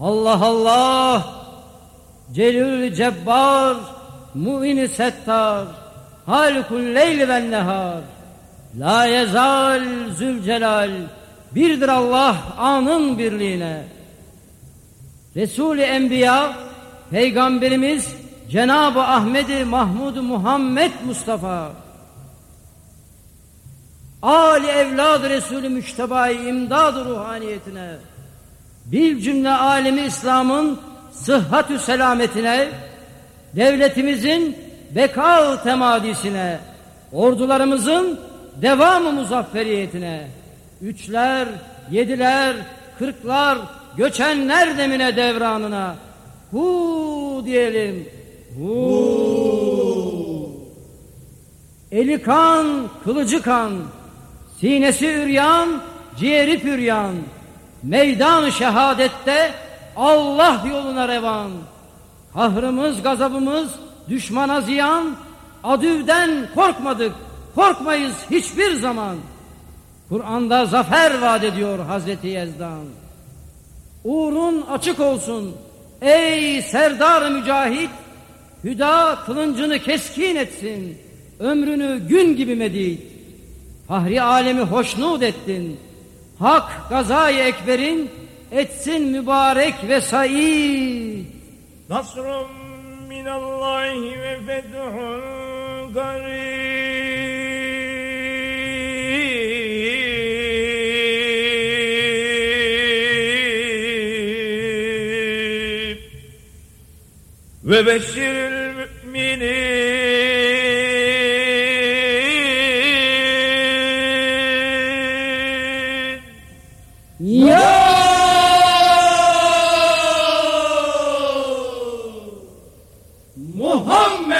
Allah Allah! Celül Cebbar Mu'in Settar Halikul Leyl ve Nehar. La yezal Zülcelal Birdir Allah anın birliğine. Resul-i Enbiya Peygamberimiz Cenab-ı Ahmedi Mahmud Muhammed Mustafa. Ali evlad Resulü Müştebai imdad ruhaniyetine bir cümle alemi İslam'ın sıhhatü selametine, devletimizin beka temadisine, ordularımızın devamı muzafferiyetine, üçler, yediler, kırklar, göçenler demine devranına, hu diyelim, hu. Eli kan, kılıcı kan, sinesi üryan, ciğeri püryan, meydan şehadette Allah yoluna revan. Kahrımız, gazabımız düşmana ziyan, adüvden korkmadık, korkmayız hiçbir zaman. Kur'an'da zafer vaat ediyor Hazreti Yezdan. Uğrun açık olsun ey serdar mücahit, hüda kılıncını keskin etsin, ömrünü gün gibi medit. Fahri alemi hoşnut ettin, Hak gazayı ekberin etsin mübarek ve said. Nasrun minallahi ve fethun garib ve beşşiril Ya Muhammed